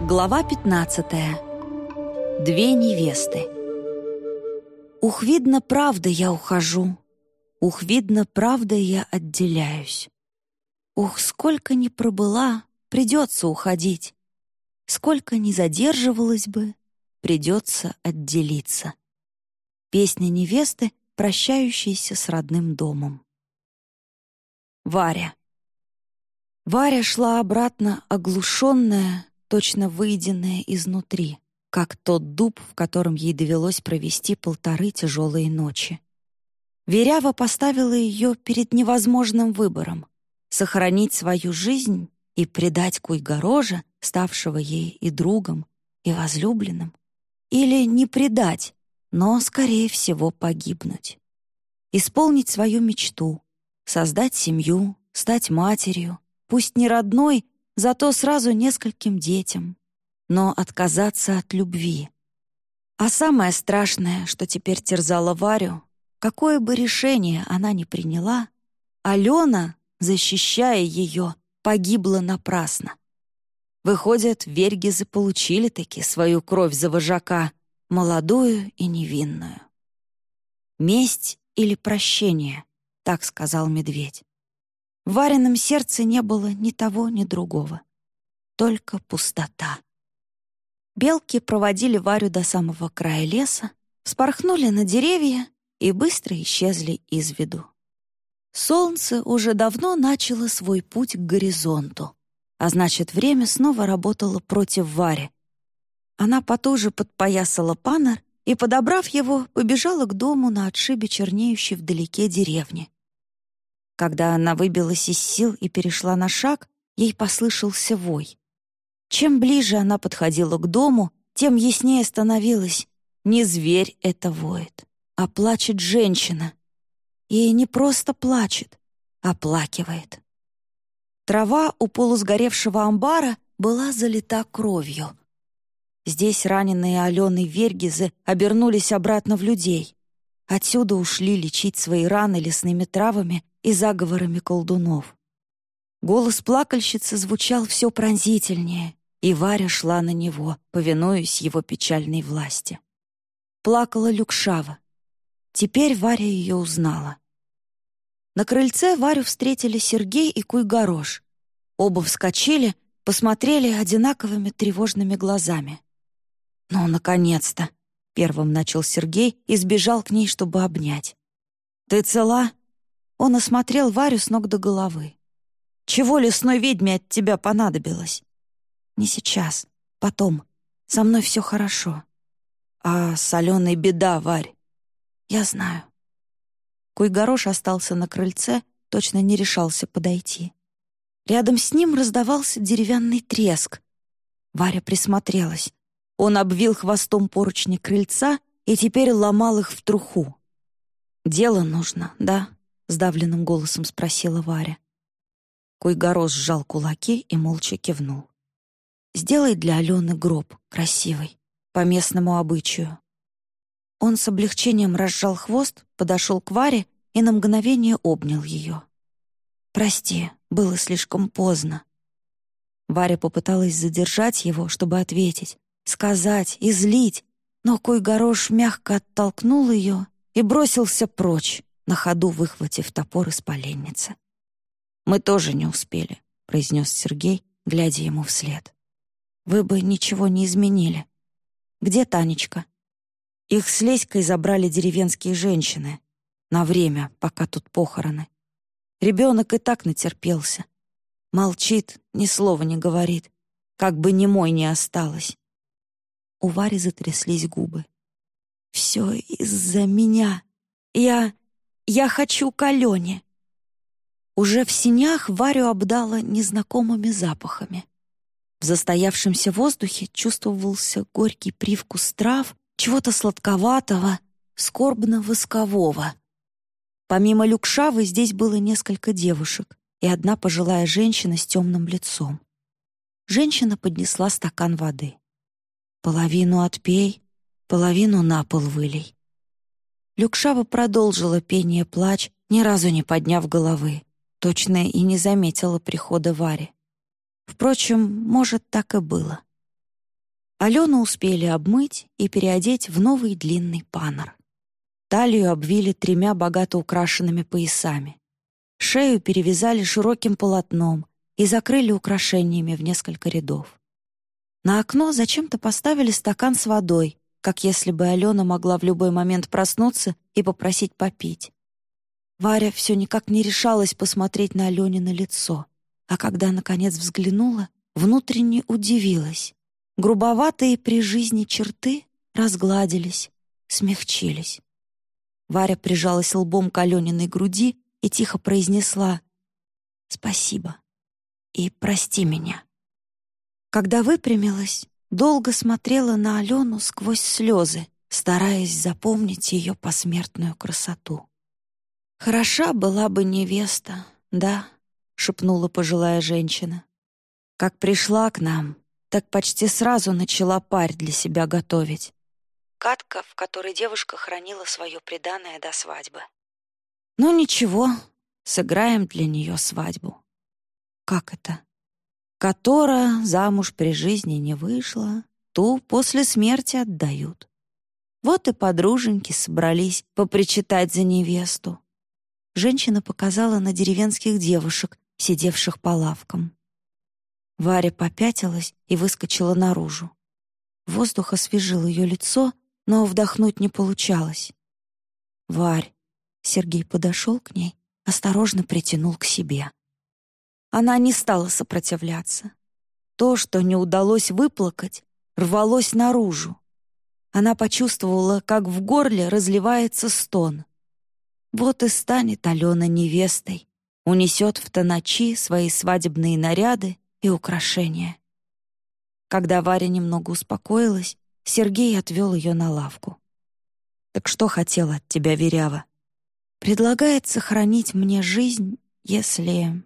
Глава 15. Две невесты. Ух, видно, правда я ухожу. Ух, видно, правда я отделяюсь. Ух, сколько ни пробыла, придется уходить. Сколько ни задерживалась бы, придется отделиться. Песня невесты, прощающейся с родным домом. Варя. Варя шла обратно, оглушенная, точно выеденная изнутри, как тот дуб, в котором ей довелось провести полторы тяжелые ночи. Верява поставила ее перед невозможным выбором — сохранить свою жизнь и предать Куйгорожа, ставшего ей и другом, и возлюбленным, или не предать, но, скорее всего, погибнуть. Исполнить свою мечту, создать семью, стать матерью, пусть не родной, зато сразу нескольким детям, но отказаться от любви. А самое страшное, что теперь терзало Варю, какое бы решение она ни приняла, Алена, защищая ее, погибла напрасно. Выходит, Вергизы получили-таки свою кровь за вожака, молодую и невинную. «Месть или прощение», — так сказал медведь. В Вареном сердце не было ни того, ни другого. Только пустота. Белки проводили Варю до самого края леса, вспорхнули на деревья и быстро исчезли из виду. Солнце уже давно начало свой путь к горизонту, а значит, время снова работало против Вари. Она потуже подпоясала панер и, подобрав его, побежала к дому на отшибе чернеющей вдалеке деревни. Когда она выбилась из сил и перешла на шаг, ей послышался вой. Чем ближе она подходила к дому, тем яснее становилось. Не зверь это воет, а плачет женщина. И не просто плачет, а плакивает. Трава у полусгоревшего амбара была залита кровью. Здесь раненые Алены Вергизы обернулись обратно в людей. Отсюда ушли лечить свои раны лесными травами и заговорами колдунов. Голос плакальщицы звучал все пронзительнее, и Варя шла на него, повинуясь его печальной власти. Плакала Люкшава. Теперь Варя ее узнала. На крыльце Варю встретили Сергей и Куйгорош. Оба вскочили, посмотрели одинаковыми тревожными глазами. «Ну, наконец-то!» — первым начал Сергей и сбежал к ней, чтобы обнять. «Ты цела?» Он осмотрел Варю с ног до головы. «Чего лесной ведьме от тебя понадобилось?» «Не сейчас, потом. Со мной все хорошо». «А соленой беда, Варь?» «Я знаю». Куйгорош остался на крыльце, точно не решался подойти. Рядом с ним раздавался деревянный треск. Варя присмотрелась. Он обвил хвостом поручни крыльца и теперь ломал их в труху. «Дело нужно, да?» — сдавленным голосом спросила Варя. Куйгорос сжал кулаки и молча кивнул. «Сделай для Алены гроб, красивый, по местному обычаю». Он с облегчением разжал хвост, подошел к Варе и на мгновение обнял ее. «Прости, было слишком поздно». Варя попыталась задержать его, чтобы ответить, сказать, излить, но Куйгорош мягко оттолкнул ее и бросился прочь, на ходу выхватив топор из поленницы. «Мы тоже не успели», — произнес Сергей, глядя ему вслед. «Вы бы ничего не изменили. Где Танечка?» Их с Леськой забрали деревенские женщины. На время, пока тут похороны. Ребенок и так натерпелся. Молчит, ни слова не говорит. Как бы немой не осталось. У Вари затряслись губы. «Все из-за меня. Я... Я хочу к Алене!» Уже в синях Варю обдала незнакомыми запахами. В застоявшемся воздухе чувствовался горький привкус трав, чего-то сладковатого, скорбно-воскового. Помимо Люкшавы здесь было несколько девушек и одна пожилая женщина с темным лицом. Женщина поднесла стакан воды. «Половину отпей, половину на пол вылей». Люкшава продолжила пение плач, ни разу не подняв головы. Точно и не заметила прихода Вари. Впрочем, может, так и было. Алену успели обмыть и переодеть в новый длинный панор. Талию обвили тремя богато украшенными поясами. Шею перевязали широким полотном и закрыли украшениями в несколько рядов. На окно зачем-то поставили стакан с водой, как если бы Алена могла в любой момент проснуться и попросить попить. Варя все никак не решалась посмотреть на Алене лицо, а когда, наконец, взглянула, внутренне удивилась. Грубоватые при жизни черты разгладились, смягчились. Варя прижалась лбом к Алёниной груди и тихо произнесла «Спасибо и прости меня». Когда выпрямилась, долго смотрела на Алену сквозь слезы, стараясь запомнить ее посмертную красоту. «Хороша была бы невеста, да», — шепнула пожилая женщина. «Как пришла к нам, так почти сразу начала парь для себя готовить. Катка, в которой девушка хранила свое преданное до свадьбы. «Ну ничего, сыграем для нее свадьбу». «Как это?» «Котора замуж при жизни не вышла, ту после смерти отдают». Вот и подруженьки собрались попричитать за невесту. Женщина показала на деревенских девушек, сидевших по лавкам. Варя попятилась и выскочила наружу. Воздух освежил ее лицо, но вдохнуть не получалось. «Варь!» — Сергей подошел к ней, осторожно притянул к себе. Она не стала сопротивляться. То, что не удалось выплакать, рвалось наружу. Она почувствовала, как в горле разливается стон. Вот и станет Алена невестой, унесет в тоночи свои свадебные наряды и украшения. Когда Варя немного успокоилась, Сергей отвел ее на лавку. «Так что хотела от тебя Верява?» «Предлагает сохранить мне жизнь, если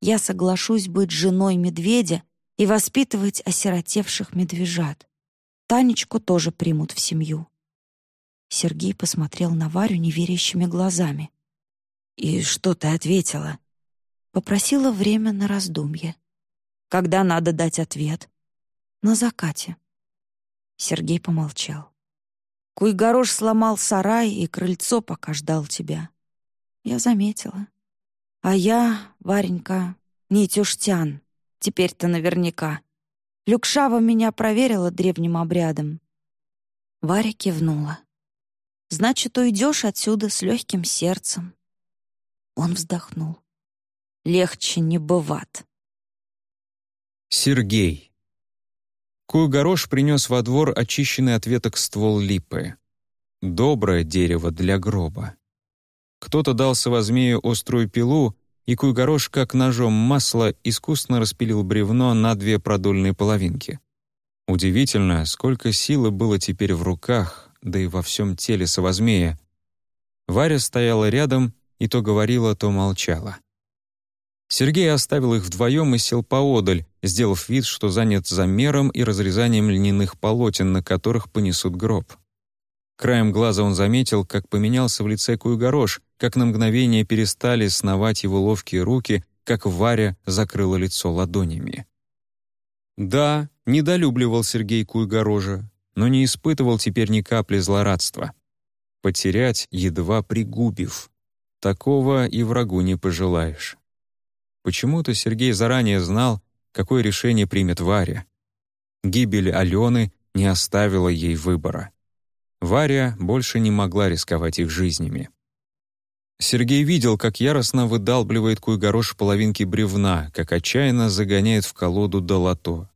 я соглашусь быть женой медведя и воспитывать осиротевших медвежат. Танечку тоже примут в семью». Сергей посмотрел на Варю неверящими глазами. «И что ты ответила?» Попросила время на раздумье. Когда надо дать ответ? На закате. Сергей помолчал. Куйгорош сломал сарай и крыльцо, пока ждал тебя. Я заметила. А я, Варенька, не тюштян. Теперь-то наверняка. Люкшава меня проверила древним обрядом. Варя кивнула. «Значит, уйдешь отсюда с легким сердцем». Он вздохнул. «Легче не бывает». Сергей. Куй-горош принес во двор очищенный от веток ствол липы. Доброе дерево для гроба. Кто-то дал совозмею острую пилу, и Куй-горош, как ножом масла, искусно распилил бревно на две продольные половинки. Удивительно, сколько силы было теперь в руках, да и во всем теле совозмея. Варя стояла рядом и то говорила, то молчала. Сергей оставил их вдвоем и сел поодаль, сделав вид, что занят замером и разрезанием льняных полотен, на которых понесут гроб. Краем глаза он заметил, как поменялся в лице Куйгорош, как на мгновение перестали сновать его ловкие руки, как Варя закрыла лицо ладонями. Да, недолюбливал Сергей Куйгорожа, но не испытывал теперь ни капли злорадства. Потерять, едва пригубив. Такого и врагу не пожелаешь. Почему-то Сергей заранее знал, какое решение примет Варя. Гибель Алены не оставила ей выбора. Варя больше не могла рисковать их жизнями. Сергей видел, как яростно выдалбливает Куйгорош половинки бревна, как отчаянно загоняет в колоду долото.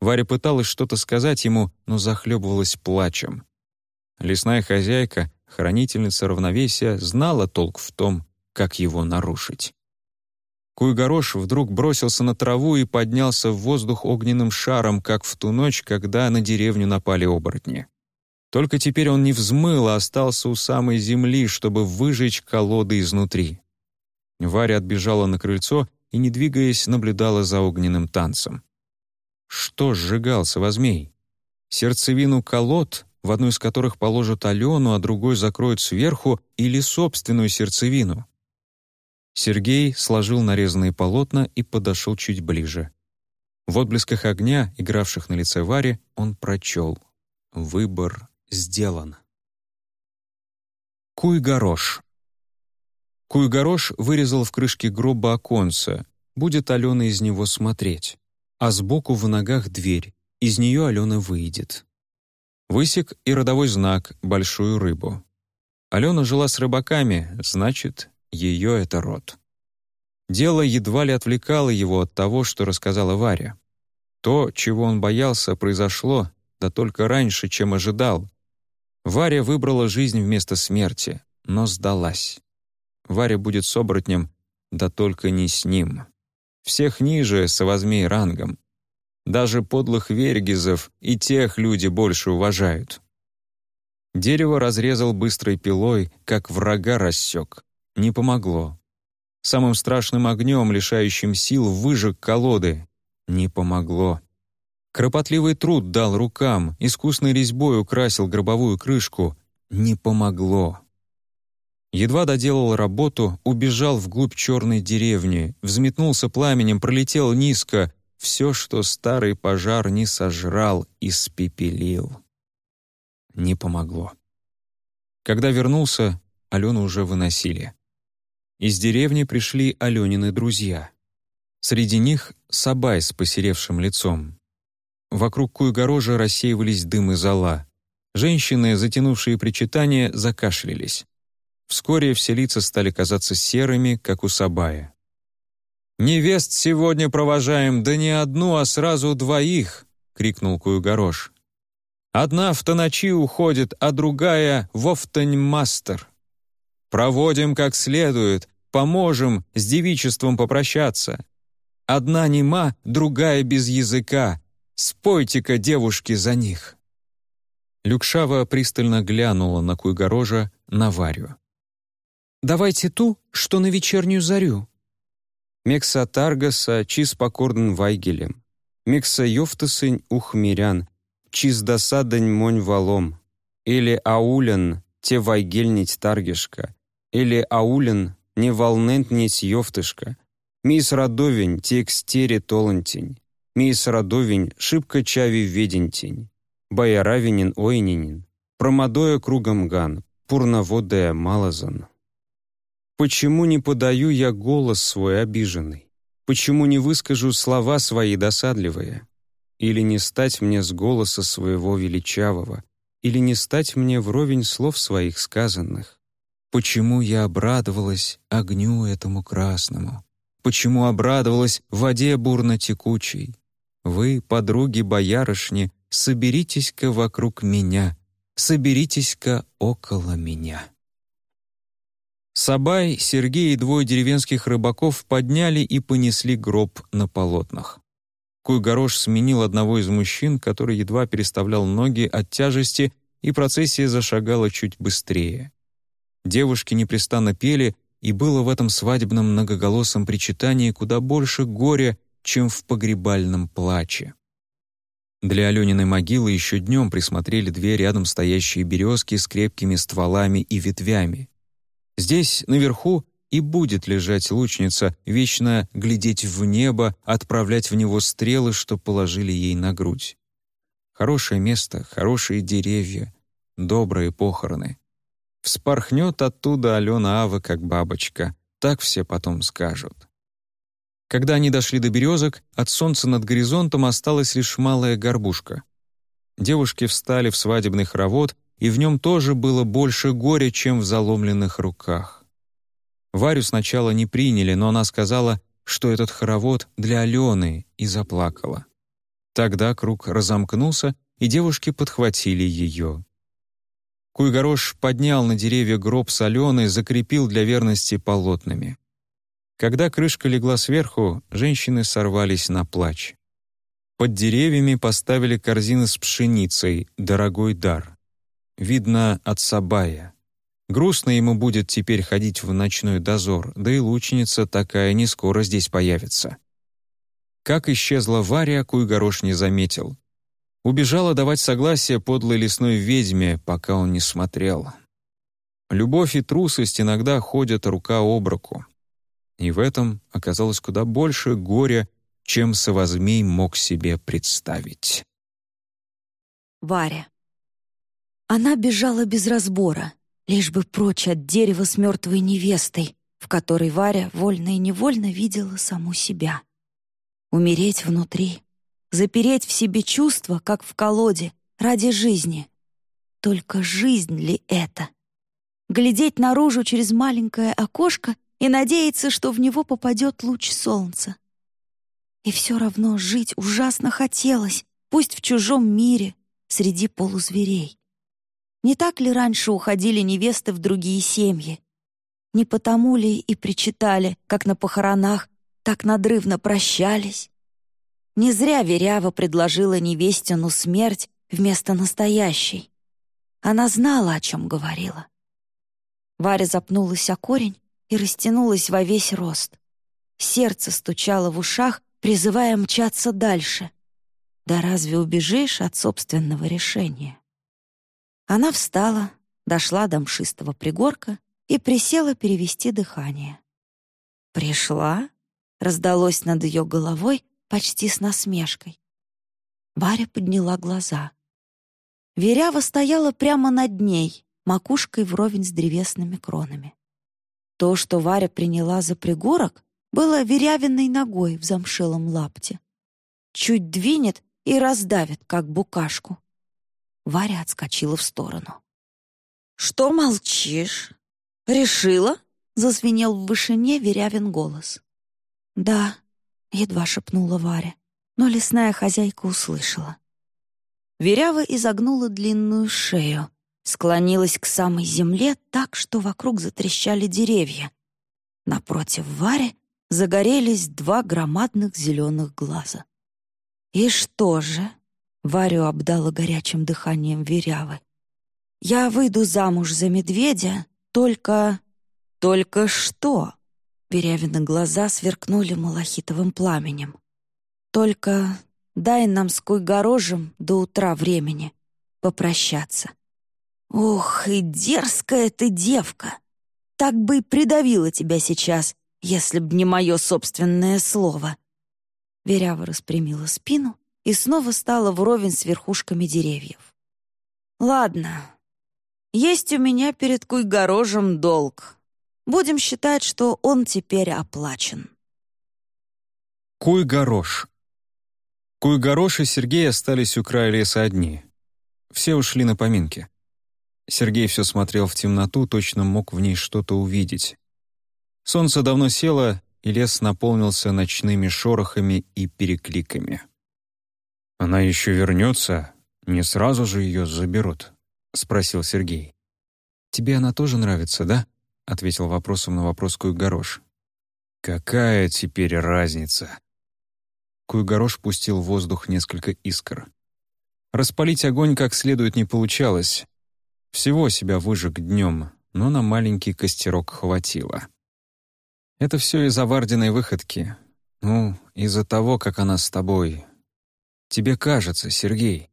Варя пыталась что-то сказать ему, но захлебывалась плачем. Лесная хозяйка, хранительница равновесия, знала толк в том, как его нарушить. Куйгорош вдруг бросился на траву и поднялся в воздух огненным шаром, как в ту ночь, когда на деревню напали оборотни. Только теперь он не взмыл, а остался у самой земли, чтобы выжечь колоды изнутри. Варя отбежала на крыльцо и, не двигаясь, наблюдала за огненным танцем. Что сжигался возмей? Сердцевину колод, в одну из которых положат Алену, а другой закроют сверху, или собственную сердцевину? Сергей сложил нарезанные полотна и подошел чуть ближе. В отблесках огня, игравших на лице Вари, он прочел «Выбор сделан». Куй-горош. Куй-горош вырезал в крышке гроба оконце, будет Алена из него смотреть, а сбоку в ногах дверь, из нее Алена выйдет. Высек и родовой знак — большую рыбу. Алена жила с рыбаками, значит, ее это род. Дело едва ли отвлекало его от того, что рассказала Варя. То, чего он боялся, произошло, да только раньше, чем ожидал. Варя выбрала жизнь вместо смерти, но сдалась. Варя будет с оборотнем, да только не с ним. Всех ниже, совозмей рангом. Даже подлых вергизов и тех люди больше уважают. Дерево разрезал быстрой пилой, как врага рассек. Не помогло. Самым страшным огнем, лишающим сил, выжег колоды. Не помогло. Кропотливый труд дал рукам, искусной резьбой украсил гробовую крышку. Не помогло. Едва доделал работу, убежал вглубь черной деревни, взметнулся пламенем, пролетел низко, все, что старый пожар не сожрал, испепелил. Не помогло. Когда вернулся, Алену уже выносили. Из деревни пришли Аленины друзья. Среди них Сабай с посеревшим лицом. Вокруг Куйгорожа рассеивались дым и зола. Женщины, затянувшие причитания, закашлялись. Вскоре все лица стали казаться серыми, как у Сабая. «Невест сегодня провожаем, да не одну, а сразу двоих!» — крикнул Куюгорош. «Одна в Таночи уходит, а другая в Офтань-мастер. Проводим как следует, поможем с девичеством попрощаться. Одна нема, другая без языка. Спойте-ка, девушки, за них!» Люкшава пристально глянула на Куйгорожа, на Варю. «Давайте ту, что на вечернюю зарю», Мекса Таргаса чиз покорден Вайгелем. Мекса Йофтасынь ухмирян, чиз досадань монь валом. Или аулян те Вайгельнить Таргешка. Или аулян не волнентнить Йофтышка. Мис Радовень те экстере толантень. Мис Радовень шибко чави ведентень. Баяравинин ойнинин. Промадоя кругом ган, пурноводая малозан. Почему не подаю я голос свой обиженный? Почему не выскажу слова свои досадливые? Или не стать мне с голоса своего величавого? Или не стать мне вровень слов своих сказанных? Почему я обрадовалась огню этому красному? Почему обрадовалась воде бурно текучей? Вы, подруги боярышни, соберитесь-ка вокруг меня, соберитесь-ка около меня. Сабай, Сергей и двое деревенских рыбаков подняли и понесли гроб на полотнах. Куйгорош сменил одного из мужчин, который едва переставлял ноги от тяжести, и процессия зашагала чуть быстрее. Девушки непрестанно пели, и было в этом свадебном многоголосом причитании куда больше горя, чем в погребальном плаче. Для Алёниной могилы еще днем присмотрели две рядом стоящие березки с крепкими стволами и ветвями. Здесь, наверху, и будет лежать лучница, вечно глядеть в небо, отправлять в него стрелы, что положили ей на грудь. Хорошее место, хорошие деревья, добрые похороны. Вспорхнет оттуда Алена Ава, как бабочка. Так все потом скажут. Когда они дошли до березок, от солнца над горизонтом осталась лишь малая горбушка. Девушки встали в свадебный хоровод и в нем тоже было больше горя, чем в заломленных руках. Варю сначала не приняли, но она сказала, что этот хоровод для Алены, и заплакала. Тогда круг разомкнулся, и девушки подхватили ее. Куйгорош поднял на деревья гроб с Аленой, закрепил для верности полотнами. Когда крышка легла сверху, женщины сорвались на плач. Под деревьями поставили корзины с пшеницей, дорогой дар видно от Сабая. Грустно ему будет теперь ходить в ночной дозор, да и лучница такая не скоро здесь появится. Как исчезла Варя, Куйгорош не заметил. Убежала давать согласие подлой лесной ведьме, пока он не смотрел. Любовь и трусость иногда ходят рука об руку. И в этом оказалось куда больше горя, чем Савозмей мог себе представить. Варя. Она бежала без разбора, лишь бы прочь от дерева с мертвой невестой, в которой Варя вольно и невольно видела саму себя. Умереть внутри, запереть в себе чувства, как в колоде, ради жизни. Только жизнь ли это? Глядеть наружу через маленькое окошко и надеяться, что в него попадет луч солнца. И все равно жить ужасно хотелось, пусть в чужом мире, среди полузверей. Не так ли раньше уходили невесты в другие семьи? Не потому ли и причитали, как на похоронах, так надрывно прощались? Не зря Верява предложила невестину смерть вместо настоящей. Она знала, о чем говорила. Варя запнулась о корень и растянулась во весь рост. Сердце стучало в ушах, призывая мчаться дальше. Да разве убежишь от собственного решения? Она встала, дошла до мшистого пригорка и присела перевести дыхание. «Пришла?» — раздалось над ее головой почти с насмешкой. Варя подняла глаза. Верява стояла прямо над ней, макушкой вровень с древесными кронами. То, что Варя приняла за пригорок, было верявиной ногой в замшелом лапте. Чуть двинет и раздавит, как букашку. Варя отскочила в сторону. «Что молчишь? Решила?» — зазвенел в вышине Верявин голос. «Да», — едва шепнула Варя, но лесная хозяйка услышала. Верява изогнула длинную шею, склонилась к самой земле так, что вокруг затрещали деревья. Напротив Вари загорелись два громадных зеленых глаза. «И что же?» Варю обдала горячим дыханием Верявы. «Я выйду замуж за медведя, только...» «Только что?» Верявины глаза сверкнули малахитовым пламенем. «Только дай нам с Куйгорожем до утра времени попрощаться». «Ох, и дерзкая ты девка! Так бы и придавила тебя сейчас, если б не мое собственное слово». Верява распрямила спину и снова стала вровень с верхушками деревьев. «Ладно, есть у меня перед Куйгорожем долг. Будем считать, что он теперь оплачен». Куйгорож. Куйгорош и Сергей остались у края леса одни. Все ушли на поминки. Сергей все смотрел в темноту, точно мог в ней что-то увидеть. Солнце давно село, и лес наполнился ночными шорохами и перекликами. «Она еще вернется, не сразу же ее заберут», — спросил Сергей. «Тебе она тоже нравится, да?» — ответил вопросом на вопрос Куйгорош. «Какая теперь разница?» Куйгорош пустил в воздух несколько искр. Распалить огонь как следует не получалось. Всего себя выжег днем, но на маленький костерок хватило. Это все из-за Вардиной выходки. Ну, из-за того, как она с тобой. Тебе кажется, Сергей.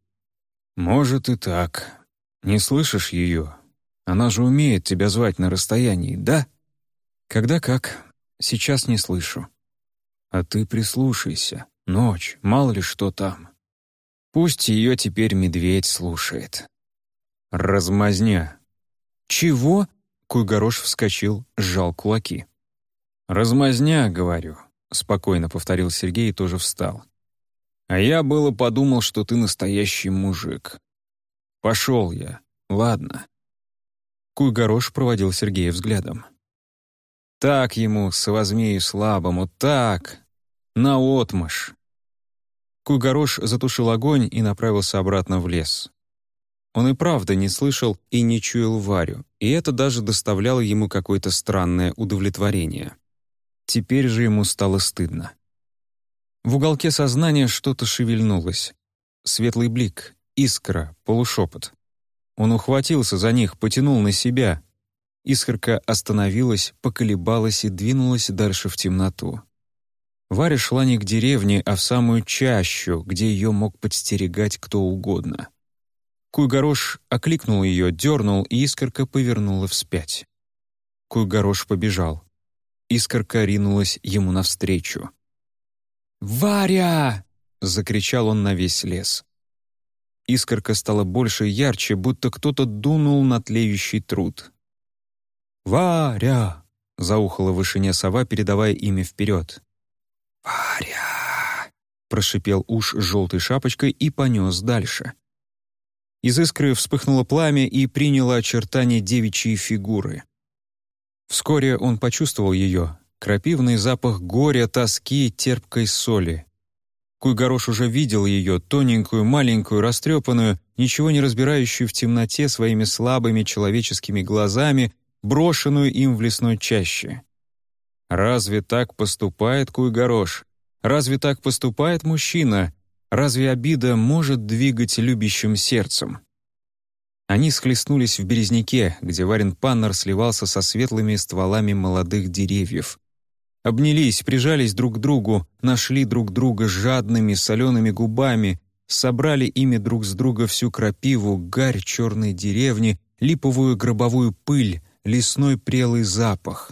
Может и так. Не слышишь ее? Она же умеет тебя звать на расстоянии, да? Когда как. Сейчас не слышу. А ты прислушайся. Ночь, мало ли что там. Пусть ее теперь медведь слушает. Размазня. Чего? Куйгорош вскочил, сжал кулаки. «Размазня, говорю», — спокойно повторил Сергей и тоже встал. «А я было подумал, что ты настоящий мужик. Пошел я, ладно». Куйгорош проводил Сергея взглядом. «Так ему, совозмею слабому, так! Наотмашь!» Куйгорош затушил огонь и направился обратно в лес. Он и правда не слышал и не чуял Варю, и это даже доставляло ему какое-то странное удовлетворение. Теперь же ему стало стыдно. В уголке сознания что-то шевельнулось. Светлый блик, искра, полушепот. Он ухватился за них, потянул на себя. Искорка остановилась, поколебалась и двинулась дальше в темноту. Варя шла не к деревне, а в самую чащу, где ее мог подстерегать кто угодно. Куйгорош окликнул ее, дернул, и искорка повернула вспять. Куйгорош побежал. Искорка ринулась ему навстречу. «Варя!» — закричал он на весь лес. Искорка стала больше и ярче, будто кто-то дунул на тлеющий труд. «Варя!» — заухала в вышине сова, передавая имя вперед. «Варя!» — прошипел уж желтой шапочкой и понес дальше. Из искры вспыхнуло пламя и приняло очертания девичьей фигуры. Вскоре он почувствовал ее, крапивный запах горя, тоски, терпкой соли. Куйгорош уже видел ее, тоненькую, маленькую, растрепанную, ничего не разбирающую в темноте своими слабыми человеческими глазами, брошенную им в лесной чаще. Разве так поступает Куйгорош? Разве так поступает мужчина? Разве обида может двигать любящим сердцем? Они схлестнулись в березняке, где Варен Паннер сливался со светлыми стволами молодых деревьев. Обнялись, прижались друг к другу, нашли друг друга жадными солеными губами, собрали ими друг с друга всю крапиву, гарь черной деревни, липовую гробовую пыль, лесной прелый запах.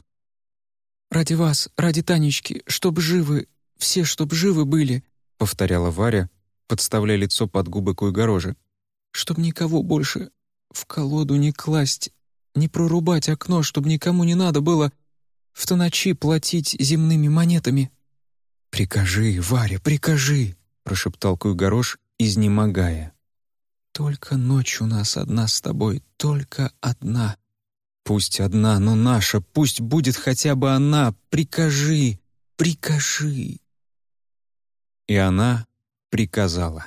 «Ради вас, ради Танечки, чтоб живы, все чтоб живы были», — повторяла Варя, подставляя лицо под губы Куйгорожи. «Чтоб никого больше в колоду не класть, не прорубать окно, чтоб никому не надо было в ту ночи платить земными монетами». «Прикажи, Варя, прикажи», — прошептал Куйгорош, изнемогая. «Только ночь у нас одна с тобой, только одна». «Пусть одна, но наша, пусть будет хотя бы она, прикажи, прикажи». И она приказала.